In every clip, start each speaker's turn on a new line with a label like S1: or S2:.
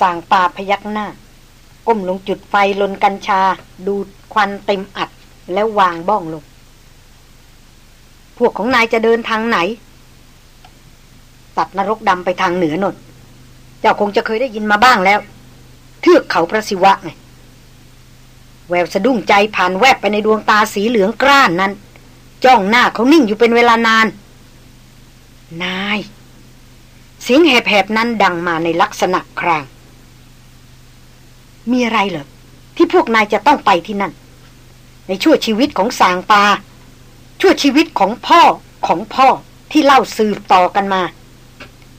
S1: สั่งปาพยักหน้า ก้มลงจุดไฟลนกัญชา ดูดควันเต็มอัด แล้ววางบ้องลง พวกของนายจะเดินทางไหน ตัดนรกดำไปทางเหนือนนเจ้าคงจะเคยได้ยินมาบ้างแล้ว เทือกเขาพระศิวะไงแววสะดุ้งใจผ่านแวบไปในดวงตาสีเหลืองกร้านนั้น จ้องหน้าเขานิ่งอยู่เป็นเวลานาน นาย เสียงแหบๆนั้นดังมาในลักษณะคราง มีอะไรเหรอ ที่พวกนายจะต้องไปที่นั่น ในชั่วชีวิตของสางปา ชั่วชีวิตของพ่อของพ่อที่เล่าสืบต่อกันมา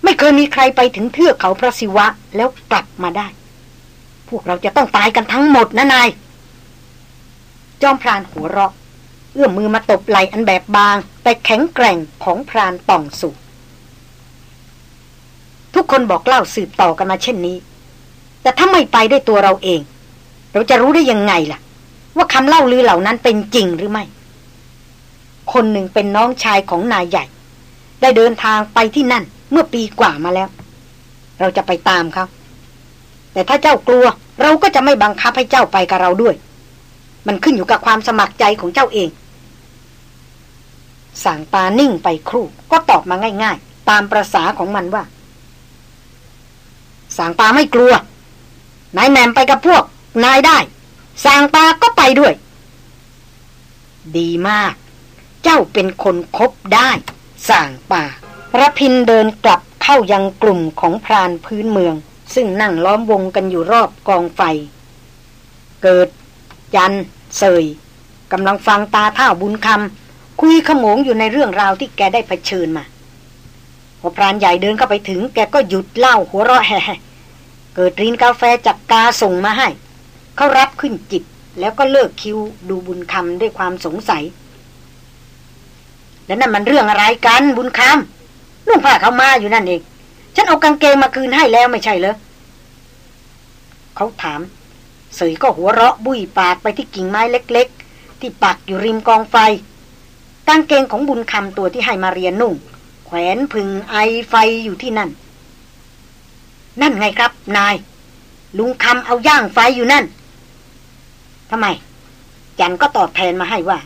S1: ไม่เคยมีใครไปถึงเทือกเขาพระศิวะแล้วกลับมาได้ พวกเราจะต้องตายกันทั้งหมดนะนาย จอมพรานหัวเราะ เอื้อมมือมาตบไหลอันแบบบาง แต่แข็งแกร่งของพรานป่องสุทุกคนบอกเล่าสืบต่อกันมาเช่นนี้ แต่ถ้าไม่ไปด้วยตัวเราเอง เราจะรู้ได้ยังไงล่ะ ว่าคำเล่าลือเหล่านั้นเป็นจริงหรือไม่ คนหนึ่งเป็นน้องชายของนายใหญ่ ได้เดินทางไปที่นั่นเมื่อปีกว่ามาแล้ว เราจะไปตามเขาแต่ถ้าเจ้ากลัว เราก็จะไม่บังคับให้เจ้าไปกับเราด้วย มันขึ้นอยู่กับความสมัครใจของเจ้าเองสางตานิ่งไปครู่ ก็ตอบมาง่าย ๆ ตามประษาของมันว่า สางปาไม่กลัว นายแมมไปกับพวก นายได้สางปาก็ไปด้วย ดีมาก เจ้าเป็นคนคบได้สางป่าระพินเดินกลับเข้ายังกลุ่มของพรานพื้นเมือง ซึ่งนั่งล้อมวงกันอยู่รอบกองไฟ เกิดจัน เสยกำลังฟังตาเท่าบุญคำคุยขโมงอยู่ในเรื่องราวที่แกได้เผชิญมาพอพรานใหญ่เดินเข้าไปถึง แกก็หยุดเล่าหัวเราะแฮ่ เกิดรินกาแฟจากกาส่งมาให้ เขารับขึ้นจิบแล้วก็เลิกคิวดูบุญคำด้วยความสงสัย แล้วนั่นมันเรื่องอะไรกันบุญคำนุ่งผ้าเขามาอยู่นั่นเอง ฉันเอากางเกงมาคืนให้แล้วไม่ใช่เหรอเขาถาม เสยก็หัวเราะบุยปากไปที่กิ่งไม้เล็ก ๆ ที่ปักอยู่ริมกองไฟกางเกงของบุญคำตัวที่ให้มาเรียนนุ่ง แขวนพึงไอไฟอยู่ที่นั่น นั่นไงครับ นาย ลุงคำเอาย่างไฟอยู่นั่นทำไม จันก็ตอบแทนมาให้ว่า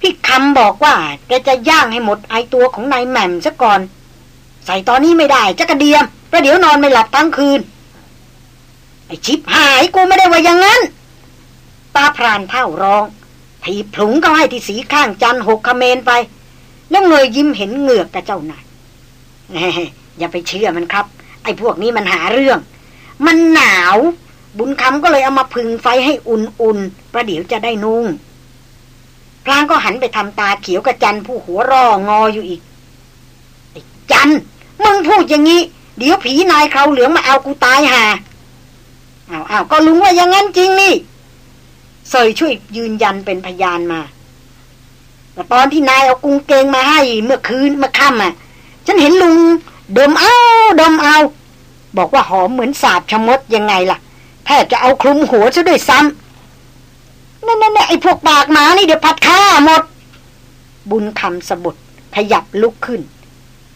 S1: พี่คำบอกว่าแกจะย่างให้หมดไอตัวของนายแหม่มซะก่อน ใส่ตอนนี้ไม่ได้จะกระเดียมประเดี๋ยวนอนไม่หลับทั้งคืน ไอชิบหายกูไม่ได้ว่าอย่างนั้นตาพรานเท่าร้องถีบผลุงก็ให้ที่สีข้างจันหกขเมนไป แล้วเงยยิ้มเห็นเหงือกกับเจ้านายอย่าไปเชื่อมันครับ ไอ้พวกนี้มันหาเรื่อง มันหนาว บุญคำก็เลยเอามาพึงไฟให้อุ่นๆ ประเดี๋ยวจะได้นุ่งพรางก็หันไปทำตาเขียวกับจันผู้หัวร่องออยู่อีกไอ้จันมึงพูดอย่างนี้เดี๋ยวผีนายเขาเหลืองมาเอากูตายห่าอ้าวอ้าก็ลุงว่าอย่างนั้นจริงนี่เซยช่วยยืนยันเป็นพยานมา แต่ตอนที่นายเอากุ้งเกงมาให้เมื่อคืนเมื่อค่ำอะ ฉันเห็นลุง ดมเอาดมเอา บอกว่าหอมเหมือนสาบชะมดยังไงล่ะแทบจะเอาคลุมหัวซะด้วยซ้ำนั่นนั่นไอ้พวกปากหมานี่เดี๋ยวพัดฆ่าหมด บุญคำสะบุดขยับลุกขึ้น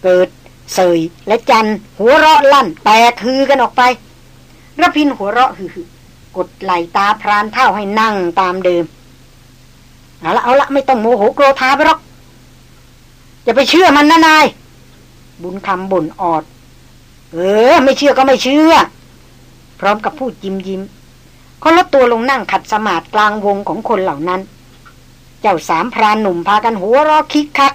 S1: เกิดเสยและจันหัวเราะลั่นแตกฮือกันออกไประพินหัวเราะฮือกดไหลตาพรานเท่าให้นั่งตามเดิม เอาละเอาละไม่ต้องโมโหโกรธาไปหรอกอย่าไปเชื่อมันนะนาย บุญคำบ่นออด เออ ไม่เชื่อก็ไม่เชื่อ พร้อมกับพูดยิ้มยิ้มเขาลดตัวลงนั่งขัดสมาธิกลางวงของคนเหล่านั้น เจ้าสามพรานหนุ่มพากันหัวราะคิกคัก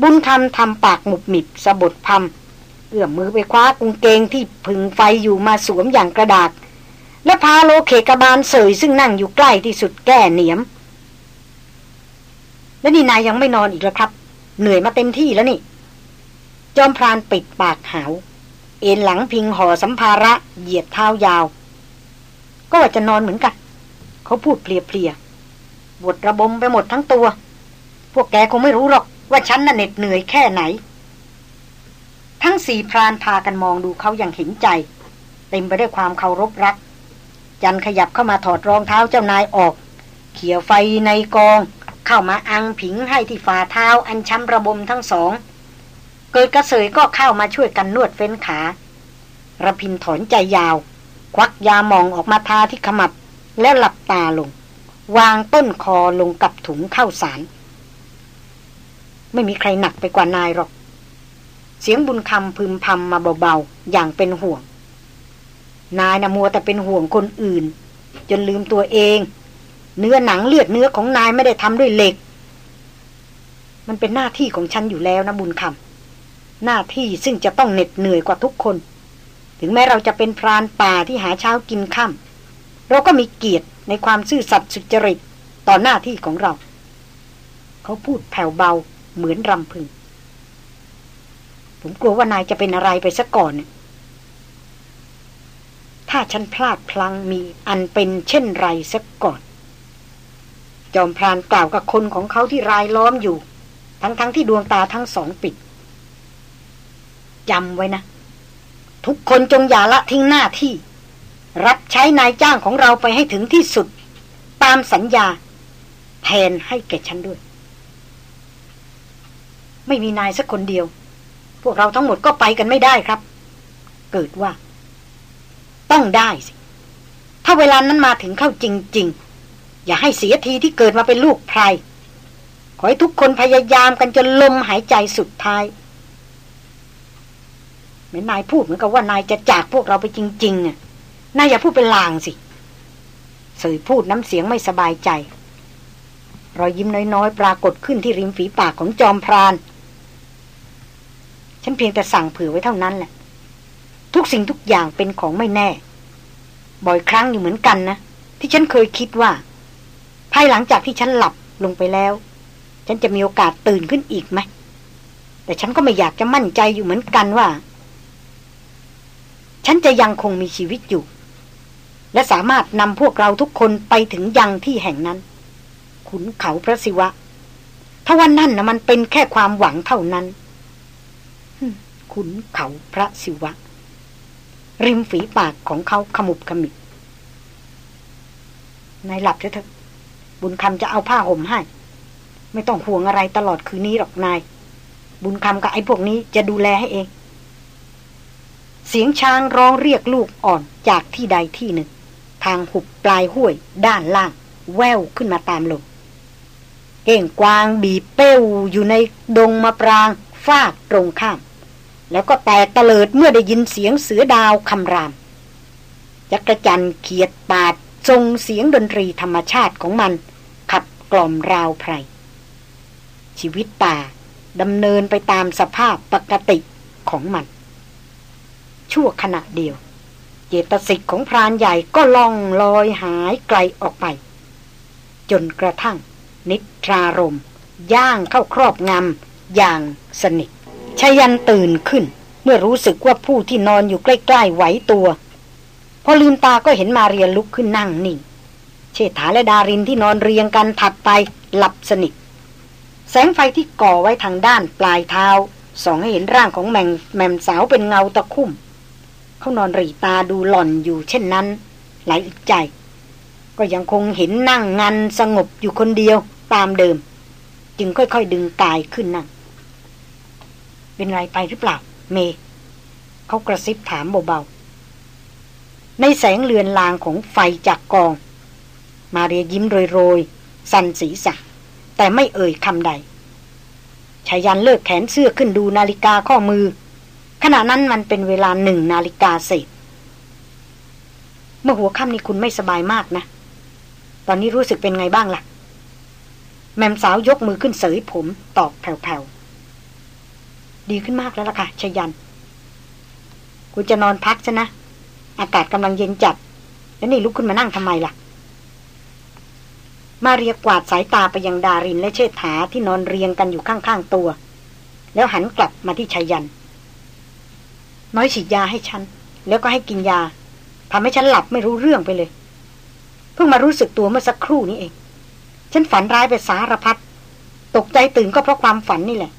S1: บุญคำทำปากหมุบหมิบสะบดพำเอื้อมมือไปคว้ากุงเกงที่ผึ่งไฟอยู่มาสวมอย่างกระดาษ และพาโลเคกบาลเสยซึ่งนั่งอยู่ใกล้ที่สุดแก้เหนียม แล้วนี่นายยังไม่นอนอีกแล้วครับ เหนื่อยมาเต็มที่แล้วนี่ จอมพรานปิดปากหาว เอ็นหลังพิงห่อสัมภาระเหยียดเท้ายาว ก็ว่าจะนอนเหมือนกัน เขาพูดเพลียๆบวดระบมไปหมดทั้งตัว พวกแกคงไม่รู้หรอกว่าฉันน่ะเหน็ดเหนื่อยแค่ไหน ทั้งสี่พรานพากันมองดูเขาอย่างเห็นใจ เต็มไปด้วยความเคารพรัก จันขยับเข้ามาถอดรองเท้าเจ้านายออก เขี่ยไฟในกอง เข้ามาอังผิงให้ที่ฝ่าเท้าอันช้ำระบมทั้งสอง เกิดกระเสยก็เข้ามาช่วยกันนวดเฟ้นขาระพินถอนใจยาว ควักยามองออกมาทาที่ขมับ แล้วหลับตาลง วางต้นคอลงกับถุงเข้าสาร ไม่มีใครหนักไปกว่านายหรอก เสียงบุญคำพึมพำมาเบาๆ อย่างเป็นห่วง นายนะมัวแต่เป็นห่วงคนอื่น จนลืมตัวเอง เนื้อหนังเลือดเนื้อของนายไม่ได้ทำด้วยเหล็ก มันเป็นหน้าที่ของฉันอยู่แล้วนะบุญคำ หน้าที่ซึ่งจะต้องเหน็ดเหนื่อยกว่าทุกคน ถึงแม้เราจะเป็นพรานป่าที่หาเช้ากินค่ำเราก็มีเกียรติในความซื่อสัตย์สุจริตต่อหน้าที่ของเรา เขาพูดแผ่วเบาเหมือนรำพึง ผมกลัวว่านายจะเป็นอะไรไปซะก่อน ถ้าฉันพลาดพลั้งมีอันเป็นเช่นไรซะก่อน จอมพรานกล่าวกับคนของเขาที่รายล้อมอยู่ ทั้งๆทที่ดวงตาทั้งสองปิด จำไว้นะ ทุกคนจงอย่าละทิ้งหน้าที่ รับใช้นายจ้างของเราไปให้ถึงที่สุด ตามสัญญา แทนให้แก่ฉันด้วย ไม่มีนายสักคนเดียว พวกเราทั้งหมดก็ไปกันไม่ได้ครับ เกิดว่า ต้องได้สิ ถ้าเวลานั้นมาถึงเข้าจริง ๆ อย่าให้เสียทีที่เกิดมาเป็นลูกไพรขอให้ทุกคนพยายามกันจนลมหายใจสุดท้าย มือนนายพูดเหมือนกับว่านายจะจากพวกเราไปจริงๆอะนายอย่าพูดเป็นลางสิเสยพูดน้ำเสียงไม่สบายใจ รอยยิ้มน้อยๆ ปรากฏขึ้นที่ริมฝีปากของจอมพราน ฉันเพียงแต่สั่งเผื่อไว้เท่านั้นแหละ ทุกสิ่งทุกอย่างเป็นของไม่แน่ บ่อยครั้งอยู่เหมือนกันนะ ที่ฉันเคยคิดว่า ภายหลังจากที่ฉันหลับลงไปแล้ว ฉันจะมีโอกาสตื่นขึ้นอีกไหม แต่ฉันก็ไม่อยากจะมั่นใจอยู่เหมือนกันว่า ฉันจะยังคงมีชีวิตอยู่ และสามารถนำพวกเราทุกคนไปถึงยังที่แห่งนั้น ขุนเขาพระศิวะ ถ้าวันนั่นนะมันเป็นแค่ความหวังเท่านั้นขุนเขาพระศิวะ ริมฝีปากของเขาขมุบขมิบนายหลับเถอะบุญคำจะเอาผ้าห่มให้ ไม่ต้องห่วงอะไรตลอดคืนนี้หรอกนาย บุญคำกับไอ้พวกนี้จะดูแลให้เอง เสียงช้างร้องเรียกลูกอ่อนจากที่ใดที่หนึ่ง ทางหุบปลายห้วย ด้านล่าง แววขึ้นมาตามลมเก่งกวางบีเป้วอยู่ในดงมะปรางฟากตรงข้าม แล้วก็แตกตะเลิดเมื่อได้ยินเสียงเสือดาวคำรามจักระจันเขียดปาดทรงเสียงดนตรีธรรมชาติของมัน ขับกล่อมราวไพรชีวิตป่าดำเนินไปตามสภาพปกติของมัน ชั่วขณะเดียว เจตสิกของพรานใหญ่ก็ล่องลอยหายไกลออกไป จนกระทั่ง นิทรารม ย่างเข้าครอบงำอย่างสนิทชายันตื่นขึ้น เมื่อรู้สึกว่าผู้ที่นอนอยู่ใกล้ๆไหวตัว พอลืมตาก็เห็นมาเรียนลุกขึ้นนั่งนิ่งเชษฐาและดารินที่นอนเรียงกันถัดไปหลับสนิท แสงไฟที่ก่อไว้ทางด้านปลายเท้าส่องให้เห็นร่างของแมงแมมสาวเป็นเงาตะคุ่ม เขานอนรีตาดูหล่อนอยู่เช่นนั้น หลายอึดใจ ก็ยังคงเห็นนั่งงันสงบอยู่คนเดียวตามเดิม จึงค่อยๆดึงกายขึ้นนั่ง เป็นไรไปหรือเปล่า เม เขากระซิบถามเบาๆ ในแสงเลือนลางของไฟจากกอง มาเรียยิ้มโรยๆ สันสีสักแต่ไม่เอ่ยคำใดชายันเลิกแขนเสื้อขึ้นดูนาฬิกาข้อมือ ขณะนั้นมันเป็นเวลาหนึ่งนาฬิกาเศษเมื่อหัวค่ำนี้คุณไม่สบายมากนะ ตอนนี้รู้สึกเป็นไงบ้างละ่ะ แม่มสาวยกมือขึ้นเสยผมตอบแผ่วๆ ดีขึ้นมากแล้วล่ะค่ะชยันคุณจะนอนพักซะนะ อากาศกำลังเย็นจัด แล้วนี่ลุกขึ้นมานั่งทำไมล่ะ มาเรียกวาดสายตาไปยังดารินและเชษฐาที่นอนเรียงกันอยู่ข้างๆตัว แล้วหันกลับมาที่ชยัน น้อยฉีดยาให้ฉัน แล้วก็ให้กินยาทำให้ฉันหลับไม่รู้เรื่องไปเลย เพิ่งมารู้สึกตัวเมื่อสักครู่นี้เอง ฉันฝันร้ายไปสารพัดตกใจตื่นก็เพราะความฝันนี่แหละ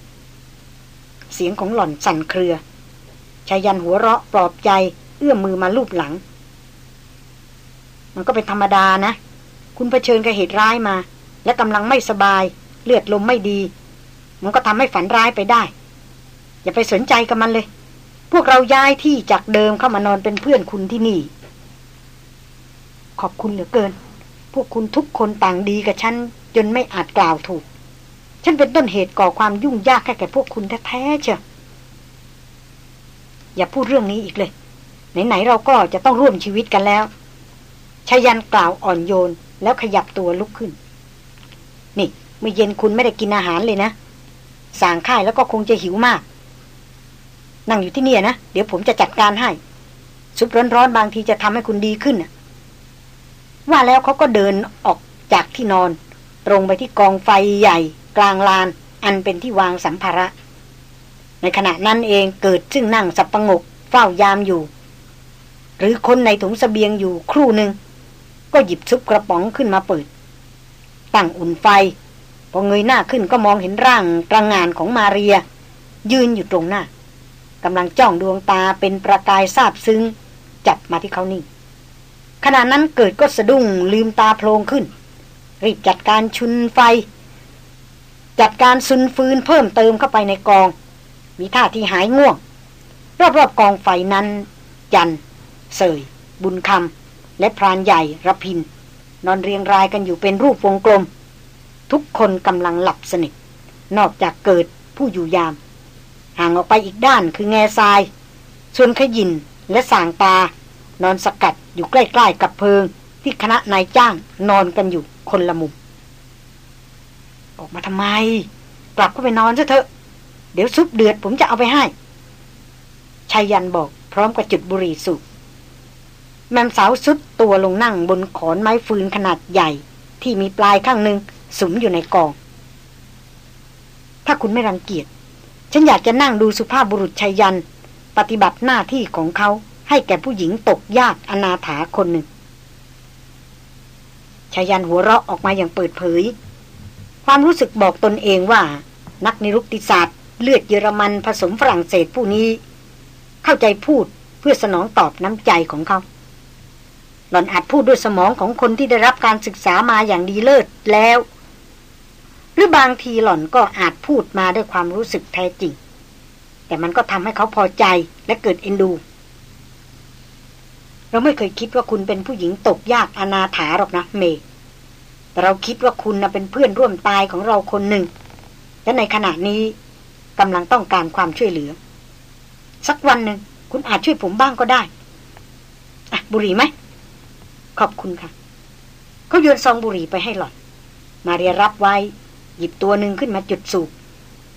S1: เสียงของหล่อนสั่นเครือชายันหัวเราะปลอบใจ เอื้อมมือมาลูบหลัง มันก็เป็นธรรมดานะ คุณเผชิญกับเหตุร้ายมา และกำลังไม่สบาย เลือดลมไม่ดี มันก็ทำให้ฝันร้ายไปได้ อย่าไปสนใจกับมันเลย พวกเราย้ายที่จากเดิมเข้ามานอนเป็นเพื่อนคุณที่นี่ ขอบคุณเหลือเกิน พวกคุณทุกคนต่างดีกับฉัน จนไม่อาจกล่าวถูก ฉันเป็นต้นเหตุก่อความยุ่งยากแค่แก่พวกคุณแท้ๆเชียวอย่าพูดเรื่องนี้อีกเลย ไหนๆเราก็จะต้องร่วมชีวิตกันแล้วชายันกล่าวอ่อนโยน แล้วขยับตัวลุกขึ้น นี่เมื่อเย็นคุณไม่ได้กินอาหารเลยนะ สางค่ายแล้วก็คงจะหิวมาก นั่งอยู่ที่นี่นะ เดี๋ยวผมจะจัดการให้ ซุปร้อนๆบางทีจะทำให้คุณดีขึ้นว่าแล้วเขาก็เดินออกจากที่นอน ตรงไปที่กองไฟใหญ่ กลางลาน อันเป็นที่วางสัมภาระ ในขณะนั้นเองเกิดซึ่งนั่งสับประงกเฝ้ายามอยู่ หรือคนในถุงสเสบียงอยู่ครู่หนึ่งก็หยิบซุปกระป๋องขึ้นมาเปิด ตั้งอุ่นไฟ พอเงยหน้าขึ้นก็มองเห็นร่างตระงงานของมาเรีย ยืนอยู่ตรงหน้า กำลังจ้องดวงตาเป็นประกายซาบซึ้ง จับมาที่เขานี่ขณะนั้นเกิดก็สะดุ้งลืมตาโพลงขึ้น รีบจัดการชุนไฟ จัดการซุนฟืนเพิ่มเติมเข้าไปในกอง มีท่าที่หายง่วง รอบๆกองไฟนั้น จันเสย บุญคำและพรานใหญ่ระพิน นอนเรียงรายกันอยู่เป็นรูปวงกลม ทุกคนกำลังหลับสนิทนอกจากเกิดผู้อยู่ยาม ห่างออกไปอีกด้านคือแง่ทราย ส่วนขยินและสางตา นอนสกัดอยู่ใกล้ๆกับเพิง ที่คณะนายจ้างนอนกันอยู่คนละมุม ออกมาทำไม กลับก็ไปนอนซะเถอะ เดี๋ยวซุปเดือดผมจะเอาไปให้ชายันบอกพร้อมกับจุดบุหรี่สูบแมมสาวสุดตัวลงนั่งบนขอนไม้ฟืนขนาดใหญ่ ที่มีปลายข้างหนึ่งสุมอยู่ในกอง ถ้าคุณไม่รังเกียจ ฉันอยากจะนั่งดูสุภาพบุรุษชายัน ปฏิบัติหน้าที่ของเขาให้แก่ผู้หญิงตกยากอนาถาคนหนึ่งชายันหัวเราะออกมาอย่างเปิดเผย ความรู้สึกบอกตนเองว่า นักนิรุกติศาสตร์เลือดเยอรมันผสมฝรั่งเศสผู้นี้ เข้าใจพูดเพื่อสนองตอบน้ำใจของเขา หล่อนอาจพูดด้วยสมองของคนที่ได้รับการศึกษามาอย่างดีเลิศแล้ว หรือบางทีหล่อนก็อาจพูดมาด้วยความรู้สึกแท้จริง แต่มันก็ทำให้เขาพอใจและเกิดเอ็นดู เราไม่เคยคิดว่าคุณเป็นผู้หญิงตกยากอนาถาหรอกนะเมย์แต่เราคิดว่าคุณนะเป็นเพื่อนร่วมตายของเราคนหนึ่ง และในขณะนี้กำลังต้องการความช่วยเหลือ สักวันหนึ่งคุณอาจช่วยผมบ้างก็ได้อะบุหรี่ไหม ขอบคุณค่ะ เขาโยนซองบุหรี่ไปให้หล่อน มาเรียรับไว้ หยิบตัวหนึ่งขึ้นมาจุดสูบ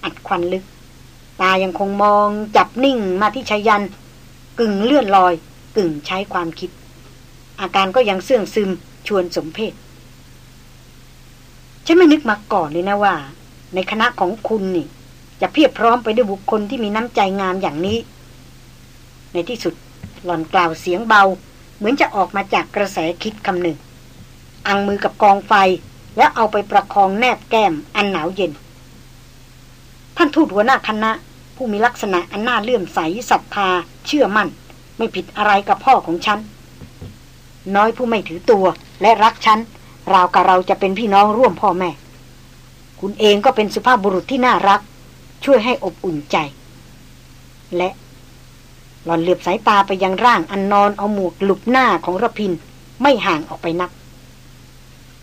S1: อัดควันลึก ตายังคงมองจับนิ่งมาที่ชายัน กึ่งเลื่อนลอย กึ่งใช้ความคิด อาการก็ยังเสื่องซึมชวนสมเพศฉันไม่นึกมาก่อนเลยนะว่า ในคณะของคุณนี่ จะเพียบพร้อมไปด้วยบุคคลที่มีน้ำใจงามอย่างนี้ ในที่สุดหล่อนกล่าวเสียงเบา เหมือนจะออกมาจากกระแสคิดคำหนึ่งอังมือกับกองไฟ แล้วเอาไปประคองแนบแก้มอันหนาวเย็น ท่านทูตหัวหน้าคณะ ผู้มีลักษณะอันน่าเลื่อมใสศรัทธาเชื่อมั่น ไม่ผิดอะไรกับพ่อของฉัน น้อยผู้ไม่ถือตัวและรักฉันราวกับเราจะเป็นพี่น้องร่วมพ่อแม่ คุณเองก็เป็นสุภาพบุรุษที่น่ารัก ช่วยให้อบอุ่นใจ และหล่อนเหลือบสายตาไปยังร่างอันนอนเอาหมวกหลุบหน้าของรพินทร์ไม่ห่างออกไปนัก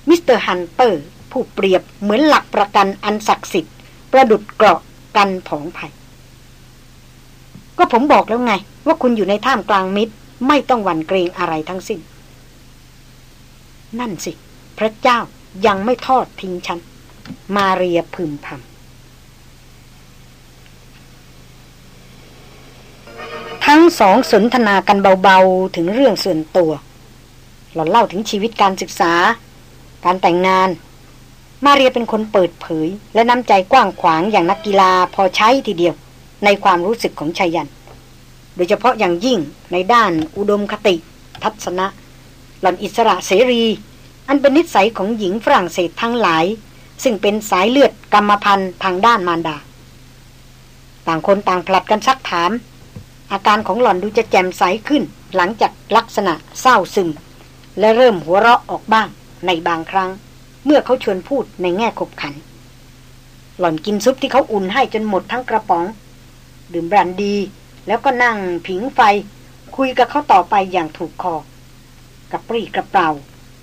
S1: Mister Hunter ผู้เปรียบเหมือนหลักประกันอันศักดิ์สิทธิ์ ประดุจเกราะกันผองภัยก็ผมบอกแล้วไง ว่าคุณอยู่ในท่ามกลางมิตร ไม่ต้องหวั่นเกรงอะไรทั้งสิ้น นั่นสิ พระเจ้ายังไม่ทอดทิ้งฉัน มาเรียพึมพำทั้งสองสนทนากันเบาๆ ถึงเรื่องส่วนตัว หล่อนเล่าถึงชีวิตการศึกษา การแต่งงาน มาเรียเป็นคนเปิดเผย และน้ำใจกว้างขวางอย่างนักกีฬาพอใช้ทีเดียว ในความรู้สึกของชายัน โดยเฉพาะอย่างยิ่งในด้านอุดมคติ ทัศนะ หล่อนอิสระเสรี อันเป็นนิสัยของหญิงฝรั่งเศสทั้งหลาย ซึ่งเป็นสายเลือดกรรมพันธุ์ทางด้านมารดา ต่างคนต่างผลัดกันซักถาม อาการของหล่อนดูจะแจ่มใสขึ้นหลังจากลักษณะเศร้าซึม และเริ่มหัวเราะออกบ้าง ในบางครั้ง เมื่อเขาชวนพูดในแง่ขบขัน หล่อนกินซุปที่เขาอุ่นให้จนหมดทั้งกระป๋อง ดื่มบรันดี แล้วก็นั่งผิงไฟ คุยกับเขาต่อไปอย่างถูกคอ กระปรี้กระเปร่า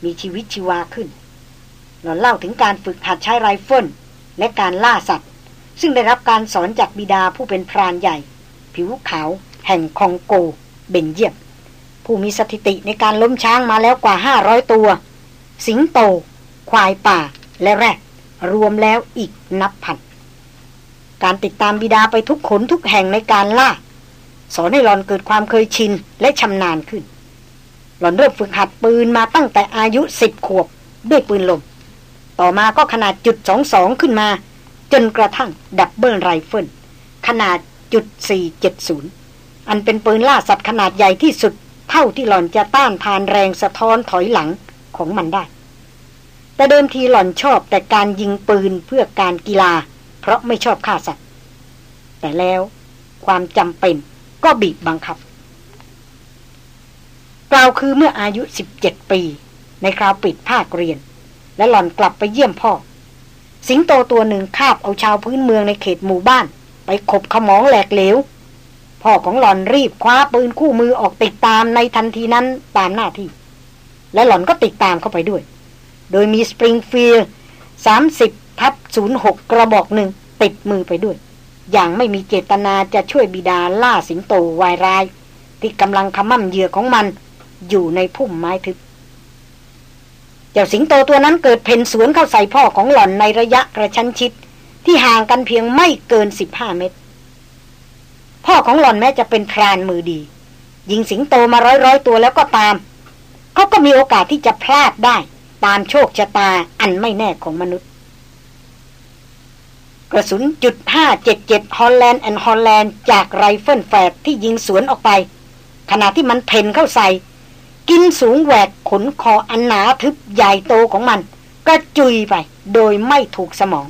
S1: มีชีวิตชีวาขึ้น หล่อนเล่าถึงการฝึกหัดใช้ไรเฟิลและการล่าสัตว์ ซึ่งได้รับการสอนจากบิดาผู้เป็นพรานใหญ่ ผิวขาว แห่งคองโก เบลเยียมผู้มีสถิติในการล้มช้างมาแล้วกว่า500ตัว สิงโต ควายป่า และแรดรวมแล้วอีกนับพัน การติดตามบิดาไปทุกหนทุกแห่งในการล่า สอนให้หล่อนเกิดความเคยชินและชำนาญขึ้น หล่อนเริ่มฝึกหัดปืนมาตั้งแต่อายุสิบขวบด้วยปืนลม ต่อมาก็ขนาดจุดสองสองขึ้นมา จนกระทั่ง double rifle ขนาดจุดสี่เจ็ดศูนย์อันเป็นปืนล่าสัตว์ขนาดใหญ่ที่สุด เท่าที่หลอนจะต้านทานแรงสะท้อนถอยหลัง ของมันได้ แต่เดิมทีหล่อนชอบแต่การยิงปืนเพื่อการกีฬา เพราะไม่ชอบฆ่าสัตว์ แต่แล้วความจำเป็นก็บีบบังคับ กล่าวคือเมื่ออายุ 17 ปี ในคราวปิดภาคเรียน และหล่อนกลับไปเยี่ยมพ่อ สิงโตตัวหนึ่งคาบเอาชาวพื้นเมืองในเขตหมู่บ้าน ไปขบขมองแหลกเหลวพ่อของหล่อนรีบคว้าปืนคู่มือออกติดตามในทันทีนั้นตามหน้าที่ และหล่อนก็ติดตามเข้าไปด้วย โดยมีสปริงฟิลด์30ทับ06กกระบอกหนึ่งติดมือไปด้วย อย่างไม่มีเจตนาจะช่วยบิดาล่าสิงโตวายร้าย ที่กำลังขมั่มเหยื่อของมันอยู่ในพุ่มไม้ทึบเจ้าสิงโตตัวนั้นเกิดเพ่นสวนเข้าใส่พ่อของหล่อนในระยะกระชั้นชิด ที่ห่างกันเพียงไม่เกิน15เมตร พ่อของหล่อนแม้จะเป็นพรานมือดี ยิงสิงโตมาร้อยร้อยตัวแล้วก็ตาม เขาก็มีโอกาสที่จะพลาดได้ตามโชคชะตาอันไม่แน่ของมนุษย์ กระสุนจุดห้าเจ็ดเจ็ด Holland and Holland จากไรเฟิลแฝดที่ยิงสวนออกไป ขณะที่มันเผ่นเข้าใส่ กินสูงแหวกขนคออันหนาทึบใหญ่โตของมัน ก็จุยไปโดยไม่ถูกสมอง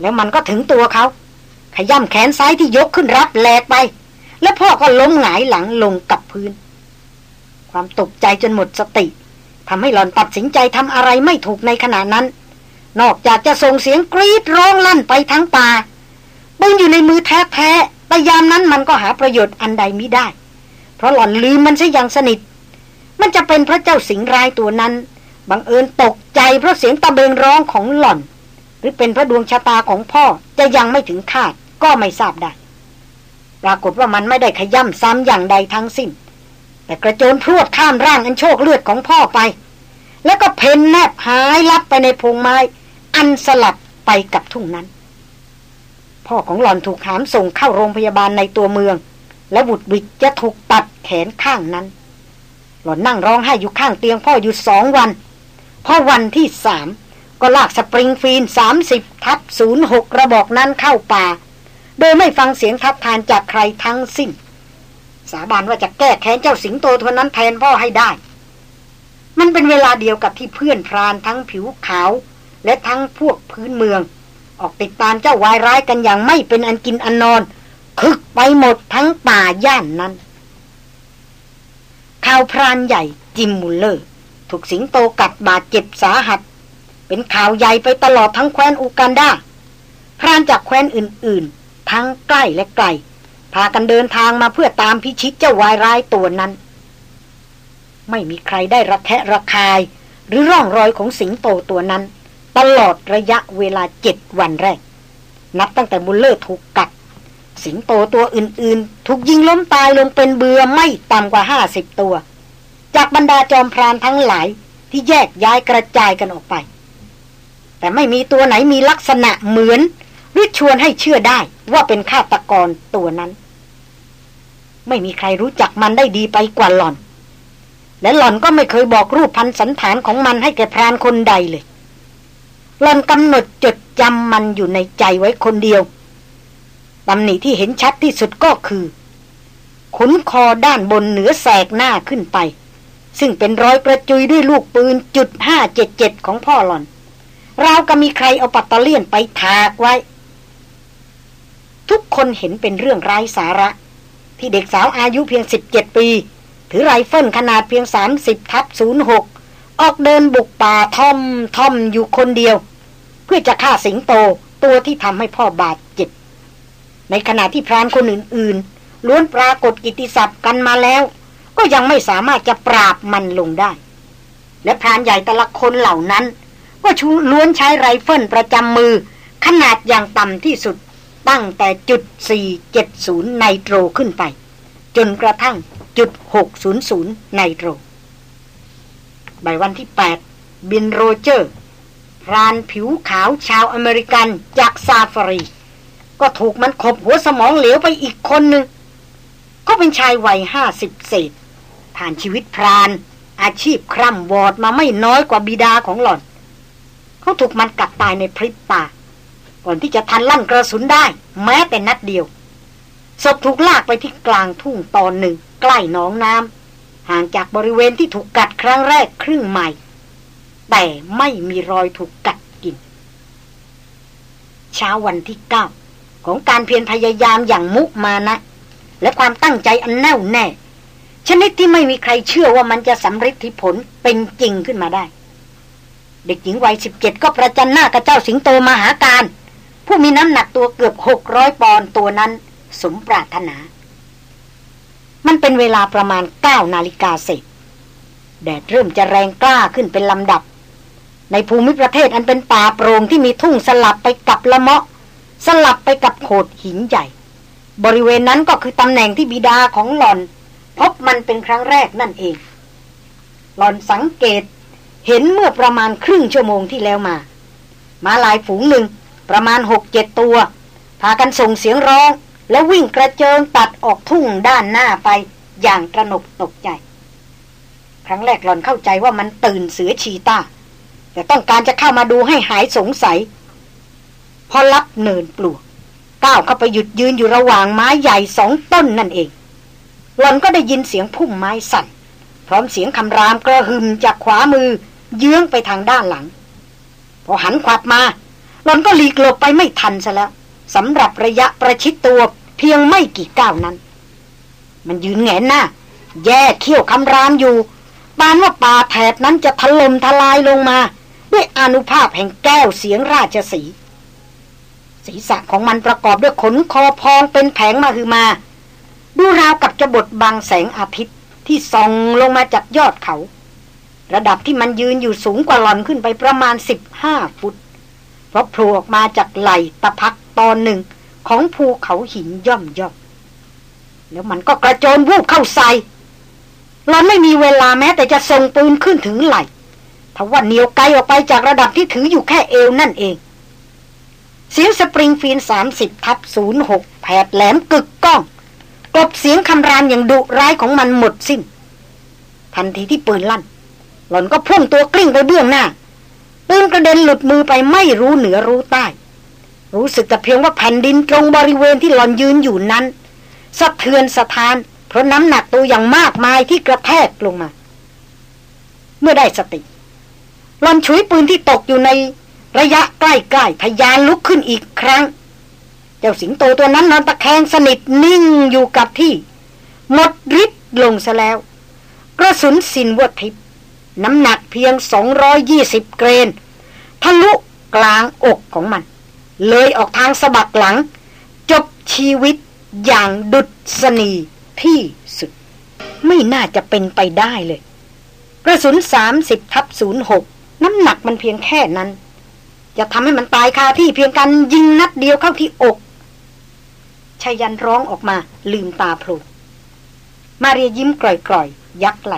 S1: แล้วมันก็ถึงตัวเขา ขย่ำแขนซ้ายที่ยกขึ้นรับแหลกไป แล้วพ่อก็ล้มหงายหลังลงกับพื้น ความตกใจจนหมดสติทำให้หล่อนตัดสินใจทำอะไรไม่ถูกในขณะนั้น นอกจากจะส่งเสียงกรีดร้องลั่นไปทั้งป่าปืนอยู่ในมือแท้ๆแต่ยามนั้นมันก็หาประโยชน์อันใดมิได้ เพราะหล่อนลืมมันซะอย่างสนิท มันจะเป็นพระเจ้าสิงรายตัวนั้น บังเอิญตกใจเพราะเสียงตะเบงร้องของหล่อน หรือเป็นพระดวงชะตาของพ่อจะยังไม่ถึงคาดก็ไม่ทราบได้ ปรากฏว่ามันไม่ได้ขย่ำซ้ำอย่างใดทั้งสิ้น แต่กระโจนพรวดข้ามร่างอันโชคเลือดของพ่อไป แล้วก็เพนแนบหายลับไปในพงไม้ อันสลับไปกับทุ่งนั้น พ่อของหลอนถูกหามส่งเข้าโรงพยาบาลในตัวเมือง และบุตรบิดจะถูกตัดแขนข้างนั้น หลอนนั่งร้องไห้อยู่ข้างเตียงพ่ออยู่สองวันพอวันที่สามก็ลากสปริงฟีนสามสิบทับศูนย์หกระบอกนั้นเข้าป่า โดยไม่ฟังเสียงทัดทานจากใครทั้งสิ้น สาบานว่าจะแก้แค้นเจ้าสิงโตทนนั้นแทนพ่อให้ได้ มันเป็นเวลาเดียวกับที่เพื่อนพรานทั้งผิวขาว และทั้งพวกพื้นเมือง ออกติดตามเจ้าวายร้ายกันอย่างไม่เป็นอันกินอันนอน คึกไปหมดทั้งป่าย่านนั้นข่าวพรานใหญ่จิมมุลเลอร์ ถูกสิงโตกัดบาดเจ็บสาหัส เป็นข่าวใหญ่ไปตลอดทั้งแคว้นอูกันดาพรานจากแคว้นอื่น ๆ ทั้งใกล้และไกล พากันเดินทางมาเพื่อตามพิชิตเจ้าวายร้ายตัวนั้น ไม่มีใครได้ระแคะระคาย หรือร่องรอยของสิงโตตัวนั้น ตลอดระยะเวลาเจ็ดวันแรก นับตั้งแต่บุลเลอร์ถูกกัด สิงโตตัวอื่นๆ ถูกยิงล้มตายลงเป็นเบือไม่ต่ำกว่าห้าสิบตัว จากบรรดาจอมพรานทั้งหลายที่แยกย้ายกระจายกันออกไป แต่ไม่มีตัวไหนมีลักษณะเหมือน หรือชวนให้เชื่อได้ว่าเป็นฆาตกรตัวนั้น ไม่มีใครรู้จักมันได้ดีไปกว่าหล่อน และหล่อนก็ไม่เคยบอกรูปพันสันฐานของมันให้แก่พรานคนใดเลย หล่อนกำหนดจดจำมันอยู่ในใจไว้คนเดียวตำหนิที่เห็นชัดที่สุดก็คือ ขุนคอด้านบนเหนือแสกหน้าขึ้นไป ซึ่งเป็นรอยกระจุยด้วยลูกปืนจุดห้าเจ็ดเจ็ดของพ่อหล่อนราวกับมีใครเอาปัตตเลียนไปถากไว้ ทุกคนเห็นเป็นเรื่องไร้สาระ ที่เด็กสาวอายุเพียง 17 ปี ถือไรเฟิลขนาดเพียง 30 ทับ 06 ออกเดินบุกป่าท่อมท่อมอยู่คนเดียว เพื่อจะฆ่าสิงโตตัวที่ทำให้พ่อบาดเจ็บ ในขณะที่พรานคนอื่นๆ ล้วนปรากฏกิตติศัพท์กันมาแล้ว ก็ยังไม่สามารถจะปราบมันลงได้ และพรานใหญ่แต่ละคนเหล่านั้น ก็ชูล้วนใช้ไรเฟิลประจำมือขนาดอย่างต่ำที่สุด ตั้งแต่จุด 470 Nitro ขึ้นไป จนกระทั่งจุด 600 Nitro บ่ายวันที่ 8 บิลโรเจอร์ พรานผิวขาวชาวอเมริกันจากซาฟารี ก็ถูกมันขบหัวสมองเหลวไปอีกคนหนึ่ง ก็เป็นชายวัยห้าสิบเศษ ผ่านชีวิตพราน อาชีพคร่ำหวอดมาไม่น้อยกว่าบิดาของหล่อน เขาถูกมันกัดตายในพริบตา ก่อนที่จะทันลั่นกระสุนได้ แม้แต่นัดเดียวศพถูกลากไปที่กลางทุ่งตอนหนึ่ง ใกล้หนองน้ำห่างจากบริเวณที่ถูกกัดครั้งแรกครึ่งไมล์แต่ไม่มีรอยถูกกัดกิน เช้าวันที่เก้าของการเพียรพยายามอย่างมุมานะ และความตั้งใจอันแน่วแน่ ชนิดที่ไม่มีใครเชื่อว่ามันจะสำเร็จที่ผลเป็นจริงขึ้นมาได้ เด็กหญิงวัยสิบเจ็ดก็ประจันหน้ากับเจ้าสิงโตมหาการ ผู้มีน้ำหนักตัวเกือบหกร้อยปอนตัวนั้น สมปรารถนา มันเป็นเวลาประมาณเก้านาฬิกาเศษแดดเริ่มจะแรงกล้าขึ้นเป็นลำดับ ในภูมิประเทศอันเป็นป่าโปร่งที่มีทุ่งสลับไปกับละเมาะ สลับไปกับโขดหินใหญ่ บริเวณนั้นก็คือตำแหน่งที่บิดาของหลอน พบมันเป็นครั้งแรกนั่นเอง หลอนสังเกตเห็นเมื่อประมาณครึ่งชั่วโมงที่แล้วมา มาลายฝูงหนึ่ง ประมาณหกเจ็ดตัว พากันส่งเสียงร้อง แล้ววิ่งกระเจิงตัดออกทุ่งด้านหน้าไปอย่างกระหนกตกใจ ครั้งแรกหลอนเข้าใจว่ามันตื่นเสือชีตาแต่ต้องการจะเข้ามาดูให้หายสงสัย พอรับเนินปลวกก้าวเข้าไปหยุดยืนอยู่ระหว่างไม้ใหญ่สองต้นนั่นเอง หลอนก็ได้ยินเสียงพุ่มไม้สั่น พร้อมเสียงคำรามกระหึ่มจากขวามือเยื้องไปทางด้านหลัง พอหันขวับมา หลอนก็หลีกหลบไปไม่ทันซะแล้วสำหรับระยะประชิดตัวเพียงไม่กี่ก้าวนั้น มันยืนแงนหน้า แย่เขี้ยวคำรามอยู่ปานว่าป่าแถบนั้นจะถล่มทลายลงมา ด้วยอนุภาพแห่งแก้วเสียงราชสี ศีรษะของมันประกอบด้วยขนคอพองเป็นแผงมาคือมา ดูราวกับจะบดบังแสงอาทิตย์ที่ส่องลงมาจากยอดเขา ระดับที่มันยืนอยู่สูงกว่าหลอนขึ้นไปประมาณสิบห้าฟุต เพราะโผล่ออกมาจากไหลตะพักตอนหนึ่งของภูเขาหินย่อมย่อมแล้วมันก็กระโจนวูบเข้าใส่หลอนไม่มีเวลาแม้แต่จะส่งปืนขึ้นถึงไหลทว่าเหนียวไกลออกไปจากระดับที่ถืออยู่แค่เอวนั่นเองเสียงสปริงฟีนสามสิบทับศูนย์หกแผดแหลมกึกก้อง กลบเสียงคำรามอย่างดุร้ายของมันหมดสิ้น ทันทีที่ปืนลั่น หล่อนก็พุ่งตัวกลิ้งไปเบื้องหน้า ปืนกระเด็นหลุดมือไปไม่รู้เหนือรู้ใต้ รู้สึกแต่เพียงว่าแผ่นดินตรงบริเวณที่หลอนยืนอยู่นั้นสะเทือนสะท้าน เพราะน้ำหนักตัวอย่างมากมายที่กระแทกลงมา เมื่อได้สติหลอนชุยปืนที่ตกอยู่ในระยะใกล้ๆทยานลุกขึ้นอีกครั้ง เจ้าสิงโตตัวนั้นนอนตะแคงสนิทนิ่งอยู่กับที่ หมดฤทธิ์ลงซะแล้ว กระสุนสินวทิพ น้ำหนักเพียง 220 เกรน ทะลุกลางอกของมัน เลยออกทางสะบักหลัง จบชีวิตอย่างดุษณีที่สุด ไม่น่าจะเป็นไปได้เลย กระสุน 30ทับ06 น้ำหนักมันเพียงแค่นั้น จะทำให้มันตายคาที่เพียงกันยิงนัดเดียวเข้าที่อกชายันร้องออกมาลืมตาโผล่มาเรียยิ้มกร่อยๆ ยักไหล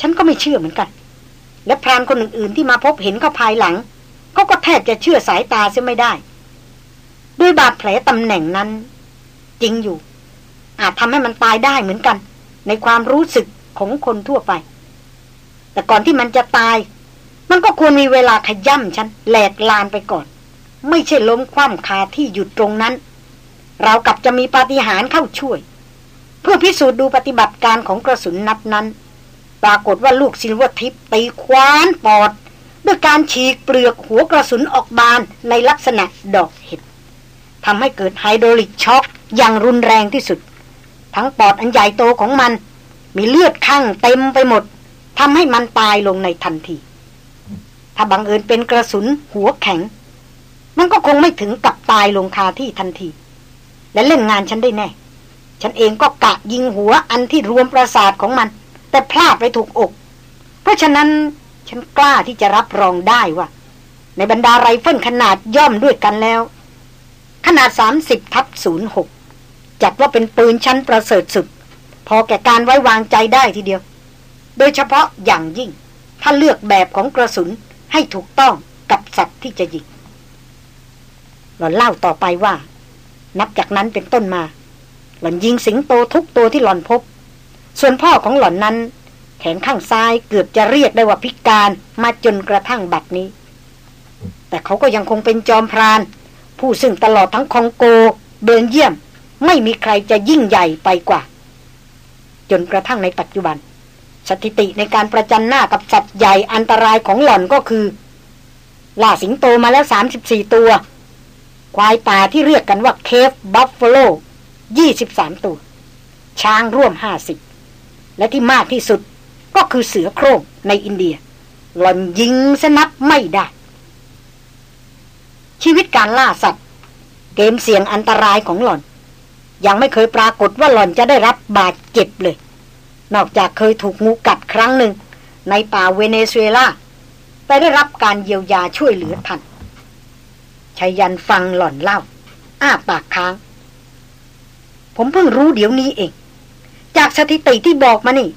S1: ฉันก็ไม่เชื่อเหมือนกัน และพรานคนอื่นๆที่มาพบเห็นเขาภายหลังเขาก็แทบจะเชื่อสายตาเสียไม่ได้ ด้วยบาดแผลตำแหน่งนั้น จริงอยู่ อาจทำให้มันตายได้เหมือนกัน ในความรู้สึกของคนทั่วไป แต่ก่อนที่มันจะตาย มันก็ควรมีเวลาขย่ำฉันแหลกลานไปก่อน ไม่ใช่ล้มคว่ำคาที่หยุดตรงนั้น เรากับจะมีปาฏิหาริย์เข้าช่วย เพื่อพิสูจน์ดูปฏิบัติการของกระสุนนัดนั้น ปรากฏว่าลูก Silvertip ตีคว้านปอด ด้วยการฉีกเปลือกหัวกระสุนออกบานในลักษณะดอกเห็ดทำให้เกิด hydraulic shock อย่างรุนแรงที่สุด ทั้งปอดอันใหญ่โตของมัน มีเลือดคั่งเต็มไปหมดทำให้มันตายลงในทันที ถ้าบังเอิญเป็นกระสุนหัวแข็ง มันก็คงไม่ถึงกับตายลงคาที่ทันที และเล่นงานฉันได้แน่ ฉันเองก็กะยิงหัวอันที่รวมประสาทของมัน แต่พลาดไปถูกอก เพราะฉะนั้นฉันกล้าที่จะรับรองได้ว่า ในบรรดาไรเฟิลขนาดย่อมด้วยกันแล้ว ขนาด 30ทับ06 จัดว่าเป็นปืนชั้นประเสริฐสุด พอแก่การไว้วางใจได้ทีเดียว โดยเฉพาะอย่างยิ่ง ถ้าเลือกแบบของกระสุนให้ถูกต้องกับสัตว์ที่จะยิงหล่อนเล่าต่อไปว่า นับจากนั้นเป็นต้นมา หล่อนยิงสิงโตทุกตัวที่หล่อนพบ ส่วนพ่อของหล่อนนั้น แขนข้างซ้ายเกือบจะเรียกได้ว่าพิการมาจนกระทั่งบัดนี้ แต่เขาก็ยังคงเป็นจอมพราน ผู้ซึ่งตลอดทั้งคองโก เบลเยียม ไม่มีใครจะยิ่งใหญ่ไปกว่า จนกระทั่งในปัจจุบัน สถิติในการประจันหน้ากับสัตว์ใหญ่อันตรายของหล่อนก็คือล่าสิงโตมาแล้ว 34 ตัว ควายป่าที่เรียกกันว่า Cape buffalo 23 ตัว ช้างร่วม 50 และที่มากที่สุดก็คือเสือโคร่งในอินเดีย หล่อนยิงซะนับไม่ได้ ชีวิตการล่าสัตว์ เกมเสี่ยงอันตรายของหล่อน ยังไม่เคยปรากฏว่าหล่อนจะได้รับบาดเจ็บเลย นอกจากเคยถูกงูกัดครั้งหนึ่ง ในป่าเวเนซุเอลาแต่ได้รับการเยียวยาช่วยเหลือทันชายันฟังหล่อนเล่า อ้าปากค้าง ผมเพิ่งรู้เดี๋ยวนี้เอง จากสถิติที่บอกมานี่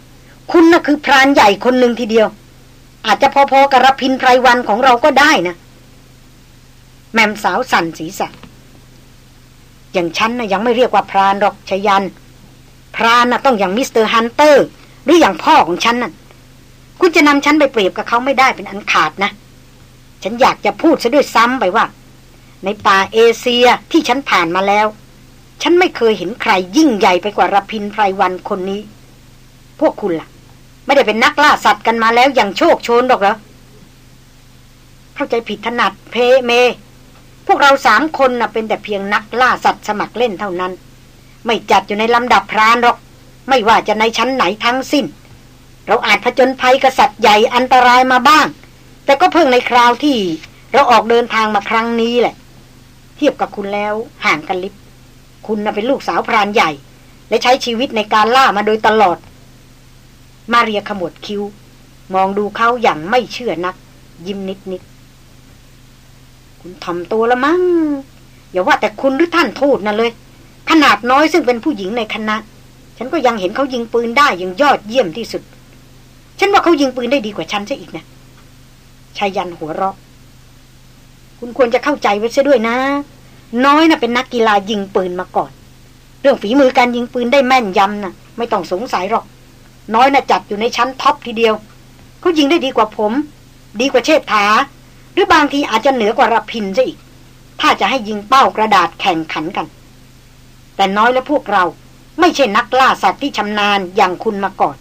S1: คุณน่ะคือพรานใหญ่คนหนึ่งทีเดียว อาจจะพอๆกับรพินไพรวันของเราก็ได้นะ แม่มสาวสั่นศีรษะ อย่างฉันนะยังไม่เรียกว่าพรานหรอกชยัน พรานนะต้องอย่างมิสเตอร์ฮันเตอร์ หรืออย่างพ่อของฉันน่ะคุณจะนำฉันไปเปรียบกับเขาไม่ได้เป็นอันขาดนะ ฉันอยากจะพูดซะด้วยซ้ำไปว่า ในป่าเอเชียที่ฉันผ่านมาแล้ว ฉันไม่เคยเห็นใครยิ่งใหญ่ไปกว่ารพินไพรวันคนนี้ พวกคุณล่ะ ไม่ได้เป็นนักล่าสัตว์กันมาแล้วอย่างโชกโชนหรอกเหรอ เข้าใจผิดถนัดเพเม พวกเราสามคนน่ะเป็นแต่เพียงนักล่าสัตว์สมัครเล่นเท่านั้น ไม่จัดอยู่ในลำดับพรานหรอก ไม่ว่าจะในชั้นไหนทั้งสิ้น เราอาจผจญภัยกษัตริย์ใหญ่อันตรายมาบ้าง แต่ก็เพิ่งในคราวที่ เราออกเดินทางมาครั้งนี้แหละ เทียบกับคุณแล้วห่างกันลิบ คุณน่ะเป็นลูกสาวพรานใหญ่ และใช้ชีวิตในการล่ามาโดยตลอด มาเรียขมวดคิ้ว มองดูเขาอย่างไม่เชื่อนัก ยิ้มนิดนิดคุณทำตัวละมั้งอย่าว่าแต่คุณหรือท่านทูตนั่นเลย ขนาดน้อยซึ่งเป็นผู้หญิงในคณะ ฉันก็ยังเห็นเขายิงปืนได้อย่างยอดเยี่ยมที่สุด ฉันว่าเขายิงปืนได้ดีกว่าฉันซะอีกนะชายันหัวเราะคุณควรจะเข้าใจไว้ซะด้วยนะ น้อยนะ่ะเป็นนักกีฬายิงปืนมาก่อน เรื่องฝีมือการยิงปืนได้แม่นยำนะ่ะ ไม่ต้องสงสัยหรอก น้อยนะ่ะจัดอยู่ในชั้นท็อปทีเดียวเขายิงได้ดีกว่าผม ดีกว่าเชษฐา หรือบางทีอาจจะเหนือกว่ารพินซะอีก ถ้าจะให้ยิงเป้ากระดาษแข่งขันกัน แต่น้อยและพวกเราไม่ใช่นักล่าสัตว์ที่ชำนาญอย่างคุณมาก่อน